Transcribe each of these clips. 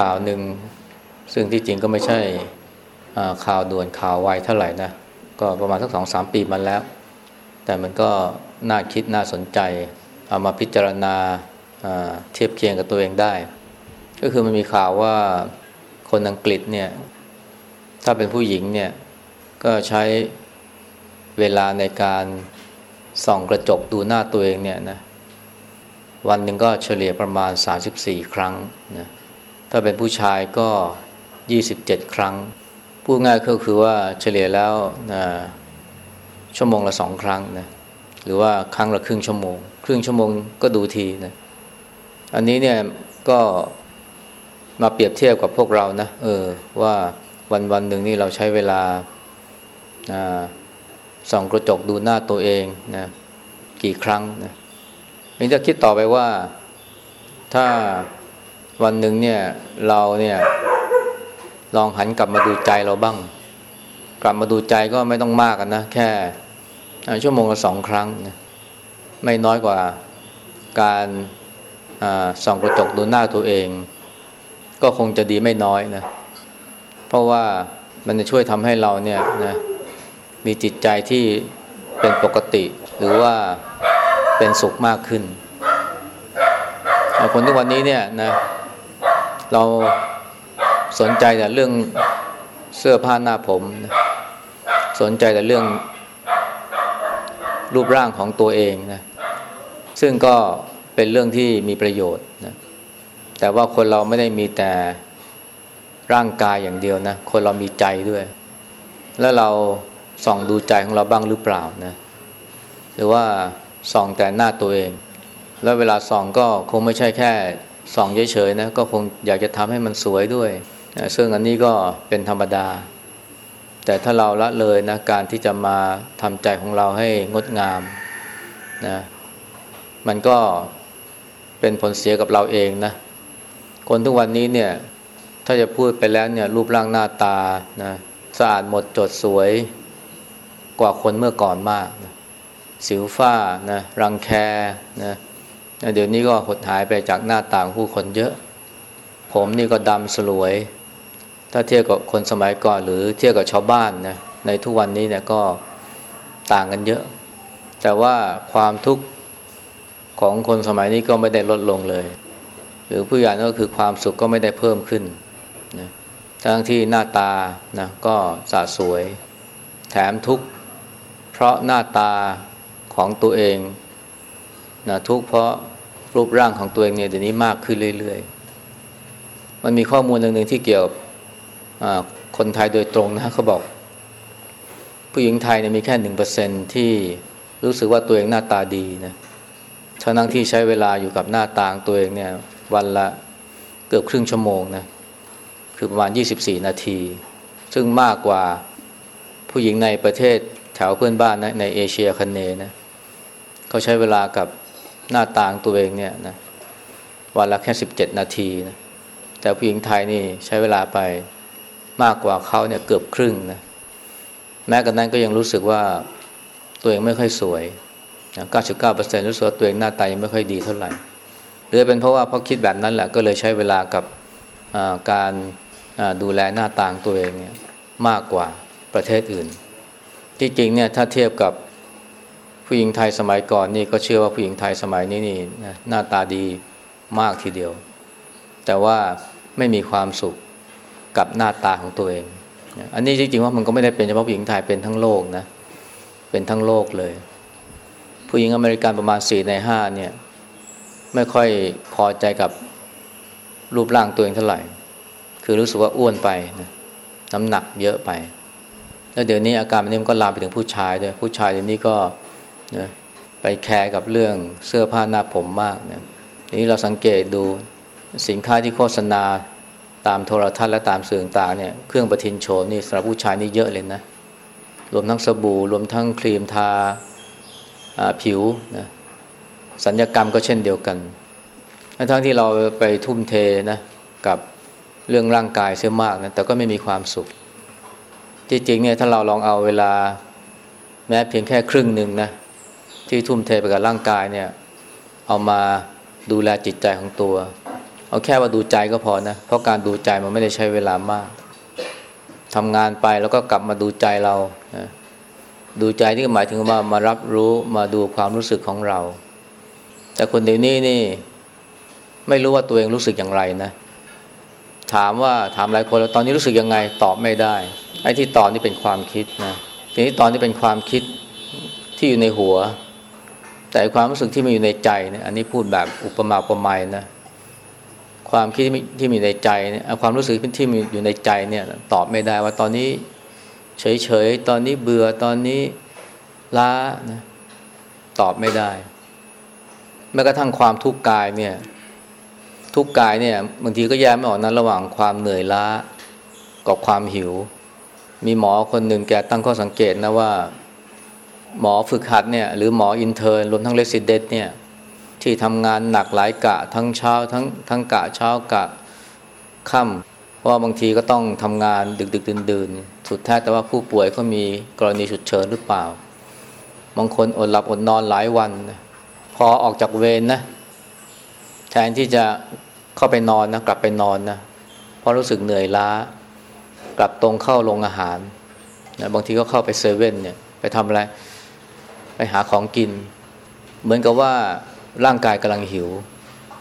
ข่าวหนึ่ง ซึ่งที่จริงก็ไม่ใช่ข่าวด่วนข่าวไวเท่าไหร่นะ ก็ประมาณสักสองสามปีมาแล้ว แต่มันก็น่าคิดน่าสนใจ เอามาพิจารณาเทียบเคียงกับตัวเองได้ ก็คือมันมีข่าวว่าคนอังกฤษเนี่ย ถ้าเป็นผู้หญิงเนี่ย ก็ใช้เวลาในการส่องกระจกดูหน้าตัวเองเนี่ยนะวันหนึ่งก็เฉลี่ยประมาณ 34 ครั้งนะ ถ้าเป็นผู้ชายก็ 27 ครั้ง พูดง่ายก็คือว่าเฉลี่ยแล้วนะชั่วโมงละสองครั้งนะหรือว่าครั้งละครึ่งชั่วโมง ครึ่งชั่วโมงก็ดูทีนะอันนี้เนี่ยก็มาเปรียบเทียบกับพวกเรานะเออว่าวันวันหนึ่งนี่เราใช้เวลาส่องกระจกดูหน้าตัวเองนะกี่ครั้งนะนี่จะคิดต่อไปว่าถ้า วันหนึ่งเนี่ยเราเนี่ยลองหันกลับมาดูใจเราบ้าง กลับมาดูใจก็ไม่ต้องมากกันนะ แค่ชั่วโมงละสองครั้งนะไม่น้อยกว่าการส่องกระจกดูหน้าตัวเอง ก็คงจะดีไม่น้อยนะ เพราะว่ามันจะช่วยทำให้เราเนี่ยนะมีจิตใจที่เป็นปกติ หรือว่าเป็นสุขมากขึ้นคนทุกวันนี้เนี่ยนะ เราสนใจแต่เรื่องเสื้อผ้าหน้าผมนะสนใจแต่เรื่องรูปร่างของตัวเองนะซึ่งก็เป็นเรื่องที่มีประโยชน์นะแต่ว่าคนเราไม่ได้มีแต่ร่างกายอย่างเดียวนะ คนเรามีใจด้วย แล้วเราส่องดูใจของเราบ้างหรือเปล่านะ หรือว่าส่องแต่หน้าตัวเอง แล้วเวลาส่องก็คงไม่ใช่แค่ ส่องเฉยๆนะก็คงอยากจะทำให้มันสวยด้วยซึ่งอันนี้ก็เป็นธรรมดา แต่ถ้าเราละเลยนะการที่จะมาทำใจของเราให้งดงามนะมันก็เป็นผลเสียกับเราเองนะคนทุกวันนี้เนี่ยถ้าจะพูดไปแล้วเนี่ยรูปร่างหน้าตานะสะอาดหมดจดสวยกว่าคนเมื่อก่อนมากนะสิวฝ้านะรังแคนะ เดี๋ยวนี้ก็หดหายไปจากหน้าต่างผู้คนเยอะ ผมนี่ก็ดำสลวย ถ้าเทียบกับคนสมัยก่อน หรือเทียบกับชาวบ้านนะในทุกวันนี้เนี่ยก็ต่างกันเยอะ แต่ว่าความทุกข์ของคนสมัยนี้ก็ไม่ได้ลดลงเลย หรือผู้ใหญ่ก็คือความสุขก็ไม่ได้เพิ่มขึ้นนะทั้งที่หน้าตานะก็สะสวย แถมทุกข์เพราะหน้าตาของตัวเองนะทุกข์เพราะ รูปร่างของตัวเองเนี่ยเดี๋ยวนี้มากขึ้นเรื่อยๆ มันมีข้อมูลหนึ่งที่เกี่ยวกับคนไทยโดยตรงนะเขาบอก ผู้หญิงไทยเนี่ยมีแค่หนึ่งเปอร์เซ็นที่รู้สึกว่าตัวเองหน้าตาดีนะทั้งที่ใช้เวลาอยู่กับหน้าตาตัวเองเนี่ยวันละเกือบครึ่งชั่วโมงนะคือประมาณ 24 นาที ซึ่งมากกว่าผู้หญิงในประเทศแถวเพื่อนบ้านนะในเอเชียคันเนนะเขาใช้เวลากับ หน้าต่างตัวเองเนี่ยนะวันละแค่17นาทีนะแต่ผู้หญิงไทยนี่ใช้เวลาไปมากกว่าเขาเนี่ยเกือบครึ่งนะแม้กระนั้นก็ยังรู้สึกว่าตัวเองไม่ค่อยสวย99%รู้สึกว่าตัวเองหน้าตายังไม่ค่อยดีเท่าไหร่หรือเป็นเพราะว่าเพราะคิดแบบนั้นแหละก็เลยใช้เวลากับการดูแลหน้าต่างตัวเองเนี่ยมากกว่าประเทศอื่น ที่จริงเนี่ยถ้าเทียบกับ ผู้หญิงไทยสมัยก่อนนี่ก็เชื่อว่าผู้หญิงไทยสมัยนี้นี่หน้าตาดีมากทีเดียว แต่ว่าไม่มีความสุขกับหน้าตาของตัวเอง อันนี้จริงๆว่ามันก็ไม่ได้เป็นเฉพาะผู้หญิงไทยเป็นทั้งโลกนะเป็นทั้งโลกเลย ผู้หญิงอเมริกันประมาณสี่ในห้าเนี่ยไม่ค่อยพอใจกับรูปร่างตัวเองเท่าไหร่ คือรู้สึกว่าอ้วนไปนะน้ำหนักเยอะไป แล้วเดี๋ยวนี้อาการแบบนี้มันก็ลามไปถึงผู้ชายด้วยผู้ชายเดี๋ยวนี้ก็ นะไปแคร์กับเรื่องเสื้อผ้าหน้าผมมากนะนี้เราสังเกตดูสินค้าที่โฆษณาตามโทรทัศน์และตามสื่อต่างเนี่ยเครื่องประทินโฉมนี่สำหรับผู้ชายนี่เยอะเลยนะรวมทั้งสบู่รวมทั้งครีมทาผิวนะสัญญกรรมก็เช่นเดียวกัน ทั้งที่เราไปทุ่มเทนะกับเรื่องร่างกายเสียมากนะแต่ก็ไม่มีความสุขจริงๆเนี่ยถ้าเราลองเอาเวลาแม้เพียงแค่ครึ่งหนึ่งนะ ที่ทุ่มเทไปกับร่างกายเนี่ย เอามาดูแลจิตใจของตัว เอาแค่ว่าดูใจก็พอนะ เพราะการดูใจมันไม่ได้ใช้เวลามากทำงานไปแล้วก็กลับมาดูใจเรานะดูใจที่หมายถึงว่ามารับรู้มาดูความรู้สึกของเรา แต่คนเดี๋ยวนี้นี่ ไม่รู้ว่าตัวเองรู้สึกอย่างไรนะ ถามว่าถามหลายคนแล้วตอนนี้รู้สึกยังไงตอบไม่ได้ ไอ้ที่ตอบนี่เป็นความคิดนะทีนี้ตอนที่เป็นความคิดที่อยู่ในหัว แต่ความรู้สึกที่มีอยู่ในใจเนี่ยอันนี้พูดแบบอุปมาอุปไมยนะความคิดที่มีในใจเนี่ยความรู้สึกที่มีอยู่ในใจเนี่ยตอบไม่ได้ว่าตอนนี้เฉยๆ ตอนนี้เบื่อตอนนี้ล้านะตอบไม่ได้แม้กระทั่งความทุกข์กายเนี่ยทุกข์กายเนี่ยบางทีก็แยกไม่ออกนั้นระหว่างความเหนื่อยล้ากับความหิว มีหมอคนหนึ่งแกตั้งข้อสังเกตนะว่า หมอฝึกหัดเนี่ยหรือหมออินเทอร์รวมทั้งเลสิเดตเนี่ยที่ทำงานหนักหลายกะทั้งเช้าทั้งทั้งกะเช้ากะค่ำเพราะบางทีก็ต้องทำงานดึกดึกดื่นดื่นสุดท้ายแต่ว่าผู้ป่วยเขามีกรณีฉุกเฉินหรือเปล่า บางคนอดหลับอดนอนหลายวัน พอออกจากเวรนนะแทนที่จะเข้าไปนอนนะกลับไปนอนนะเพราะรู้สึกเหนื่อยล้ากลับตรงเข้าโรงอาหารนะบางทีก็เข้าไปเซเว่นเนี่ยไปทำอะไร ไปหาของกิน เหมือนกับว่าร่างกายกำลังหิว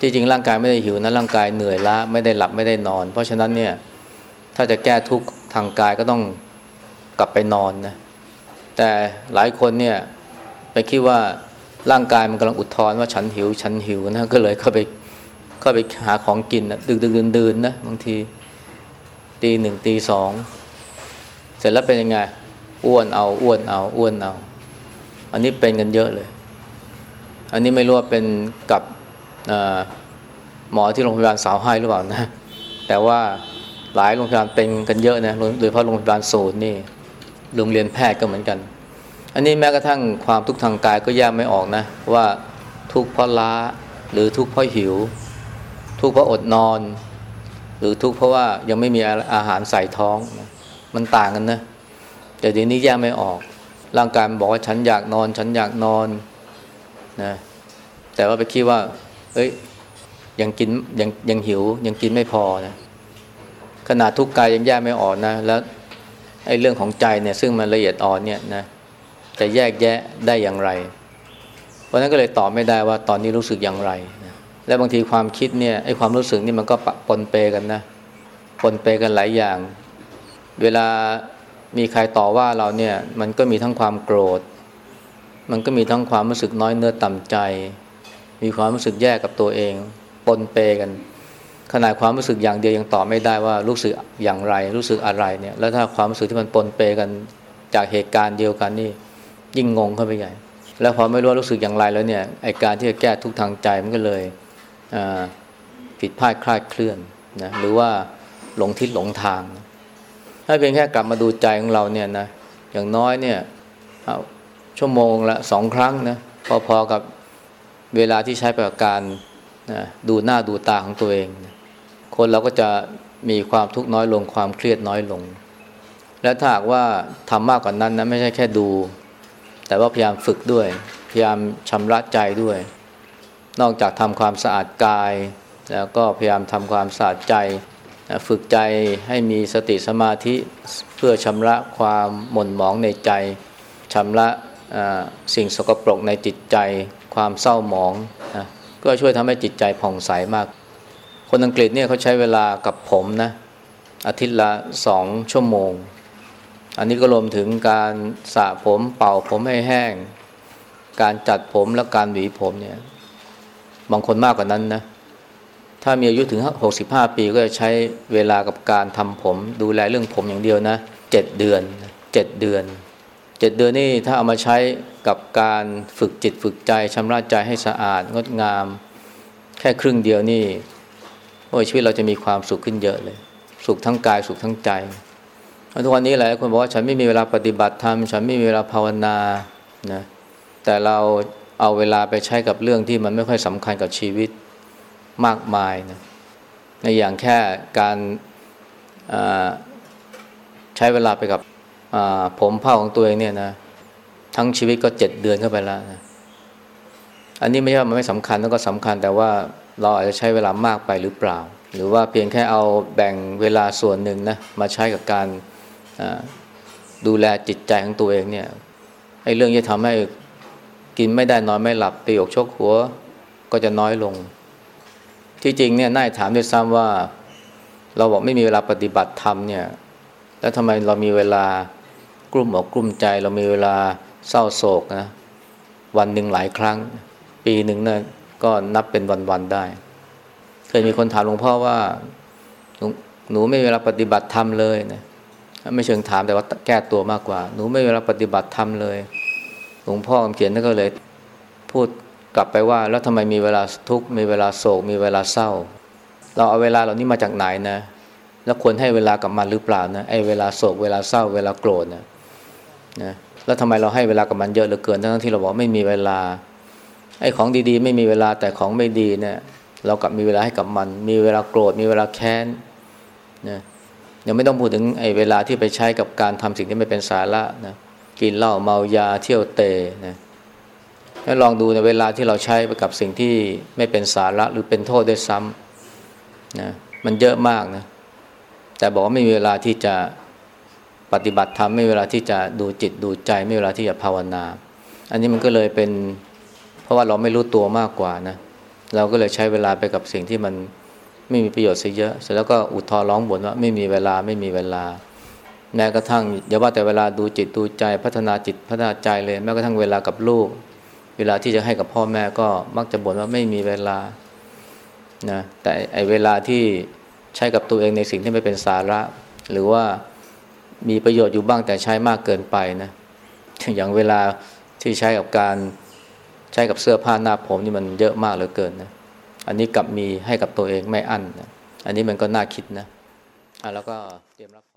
ที่จริงร่างกายไม่ได้หิวนะร่างกายเหนื่อยล้าไม่ได้หลับไม่ได้นอน เพราะฉะนั้นเนี่ยถ้าจะแก้ทุกข์ทางกายก็ต้องกลับไปนอนนะแต่หลายคนเนี่ยไปคิดว่าร่างกายมันกำลังอุทธรว่าฉันหิว ฉันหิวนะก็เลยเข้าไปเข้าไปหาของกินนะดึกดึกดื่นดื่นนะบางทีตีหนึ่งตีสองเสร็จแล้วเป็นยังไง อ้วนเอาอ้วนเอาอ้วนเอา อันนี้เป็นกันเยอะเลย อันนี้ไม่รู้ว่าเป็นกับหมอที่โรงพยาบาลสาวให้หรือเปล่านะ แต่ว่าหลายโรงพยาบาลเป็นกันเยอะนะโดยเฉพาะโรงพยาบาลศูนย์นี่โรงเรียนแพทย์ก็เหมือนกัน อันนี้แม้กระทั่งความทุกข์ทางกายก็แยกไม่ออกนะ ว่าทุกข์เพราะล้าหรือทุกข์เพราะหิว ทุกข์เพราะอดนอน หรือทุกข์เพราะว่ายังไม่มีอาหารใส่ท้อง มันต่างกันนะแต่เดี๋ยวนี้แยกไม่ออก ร่างกายมันบอกว่าฉันอยากนอน ฉันอยากนอนนะแต่ว่าไปคิดว่า เอ้ย ยังกินยังยังหิว ยังกินไม่พอนะขนาดทุกกายยังแยกไม่ออกนะ แล้วไอ้เรื่องของใจเนี่ย ซึ่งมันละเอียดอ่อนเนี่ยนะจะแยกแยะได้อย่างไร เพราะนั้นก็เลยตอบไม่ได้ว่าตอนนี้รู้สึกอย่างไรนะและบางทีความคิดเนี่ยไอ้ความรู้สึกนี่มันก็ปะปนเปกันนะปนเปกันหลายอย่าง เวลา มีใครต่อว่าเราเนี่ย มันก็มีทั้งความโกรธ มันก็มีทั้งความรู้สึกน้อยเนื้อต่ำใจ มีความรู้สึกแย่กับตัวเองปนเปกัน ขนาดความรู้สึกอย่างเดียวยังตอบไม่ได้ว่ารู้สึกอย่างไร รู้สึกอะไรเนี่ย แล้วถ้าความรู้สึกที่มันปนเปกันจากเหตุการณ์เดียวกันนี่ยิ่งงงเข้าไปใหญ่ แล้วพอไม่รู้รู้สึกอย่างไรแล้วเนี่ยไอการที่จะแก้ทุกทางใจมันก็เลยผิดพลาดคลาดเคลื่อนนะหรือว่าหลงทิศหลงทาง ถ้าเพียงแค่กลับมาดูใจของเราเนี่ยนะอย่างน้อยเนี่ยชั่วโมงละสองครั้งนะพอๆกับเวลาที่ใช้ประการนะดูหน้าดูตาของตัวเอง คนเราก็จะมีความทุกข์น้อยลงความเครียดน้อยลง และถ้าหากว่าทำมากกว่านนั้นนะไม่ใช่แค่ดู แต่ว่าพยายามฝึกด้วย พยายามชำระใจด้วย นอกจากทำความสะอาดกาย แล้วก็พยายามทำความสะอาดใจ ฝึกใจให้มีสติสมาธิเพื่อชำระความหม่นหมองในใจชำระสิ่งสกปรกในจิตใจ ความเศร้าหมองนะก็ช่วยทำให้จิตใจผ่องใสมาก คนอังกฤษเนี่ยเขาใช้เวลากับผมนะอาทิตย์ละสองชั่วโมง อันนี้ก็รวมถึงการสระผมเป่าผมให้แห้ง การจัดผมและการหวีผมเนี่ยบางคนมากกว่านั้นนะ ถ้ามีอายุถึง 65 ปีก็จะใช้เวลากับการทำผม ดูแลเรื่องผมอย่างเดียวนะเจ็ดเดือนเจ็ดเดือนเจ็ดเดือนนี่ถ้าเอามาใช้กับการฝึกจิตฝึกใจชำระใจให้สะอาดงดงาม แค่ครึ่งเดียวนี่โอ้ชีวิตเราจะมีความสุขขึ้นเยอะเลย สุขทั้งกายสุขทั้งใจทุกวันนี้หลายคนบอกว่าฉันไม่มีเวลาปฏิบัติธรรมฉันไม่มีเวลาภาวนานะแต่เราเอาเวลาไปใช้กับเรื่องที่มันไม่ค่อยสำคัญกับชีวิต มากมายนะในอย่างแค่การใช้เวลาไปกับผมเผ่าของตัวเองเนี่ยนะทั้งชีวิตก็เจ็ดเดือนเข้าไปแล้วนะอันนี้ไม่ใช่ว่ามันไม่สำคัญแล้วก็สำคัญแต่ว่าเราอาจจะใช้เวลามากไปหรือเปล่า หรือว่าเพียงแค่เอาแบ่งเวลาส่วนหนึ่งนะมาใช้กับการดูแลจิตใจของตัวเองเนี่ยไอ้เรื่องที่ทำให้กินไม่ได้นอนไม่หลับตีอกชกหัวก็จะน้อยลง ที่จริงเนี่ยน่าถามด้วยซ้ำว่า เราบอกไม่มีเวลาปฏิบัติธรรมเนี่ย แล้วทำไมเรามีเวลากลุ่มอกกลุ่มใจ เรามีเวลาเศร้าโศกนะวันหนึ่งหลายครั้ง ปีหนึ่งเนี่ยก็นับเป็นวันๆได้ เคยมีคนถามหลวงพ่อว่าหนูไม่เวลาปฏิบัติธรรมเลยนะไม่เชิงถามแต่ว่าแก้ตัวมากกว่า หนูไม่เวลาปฏิบัติธรรมเลย หลวงพ่อคำเขียนท่านก็เลยพูด กลับไปว่าแล้วทำไมมีเวลาทุกข์มีเวลาโศก มีเวลาเศร้า เราเอาเวลาเหล่านี้มาจากไหนนะ แล้วควรให้เวลากับมันหรือเปล่านะไอ้เวลาโศกเวลาเศร้า เวลาโกรธนะนะแล้วทำไมเราให้เวลากับมันเยอะเหลือเกินทั้งที่เราบอกไม่มีเวลาไอ้ของดีๆ ไม่มีเวลาแต่ของไม่ดีเนี่ยเรากลับมีเวลาให้กับมัน มีเวลาโกรธมีเวลาแค้นนะยังไม่ต้องพูดถึงไอ้เวลาที่ไปใช้กับการทำสิ่งที่ไม่เป็นสาระนะกินเหล้าเมายาเที่ยวเตะนะ ให้ลองดูในเวลาที่เราใช้ไปกับสิ่งที่ไม่เป็นสาระหรือเป็นโทษด้วยซ้ำนะมันเยอะมากนะแต่บอกว่าไม่มีเวลาที่จะปฏิบัติธรรมไม่มีเวลาที่จะดูจิตดูใจไม่มีเวลาที่จะภาวนา อันนี้มันก็เลยเป็น เพราะว่าเราไม่รู้ตัวมากกว่านะเราก็เลยใช้เวลาไปกับสิ่งที่มันไม่มีประโยชน์ซะเยอะ เสร็จแล้วก็อุทธรร้องบ่นว่าไม่มีเวลาไม่มีเวลาแม้กระทั่งอย่าว่าแต่เวลาดูจิตดูใจพัฒนาจิตพัฒนาใจเลยแม้กระทั่งเวลากับลูก เวลาที่จะให้กับพ่อแม่ก็มักจะบ่นว่าไม่มีเวลานะแต่ไอเวลาที่ใช้กับตัวเองในสิ่งที่ไม่เป็นสาระ หรือว่ามีประโยชน์อยู่บ้างแต่ใช้มากเกินไปนะอย่างเวลาที่ใช้กับการใช้กับเสื้อผ้าหน้าผมนี่มันเยอะมากเหลือเกินนะอันนี้กลับมีให้กับตัวเองไม่อั้นนะอันนี้มันก็น่าคิดนะอะแล้วก็เตรียมรับ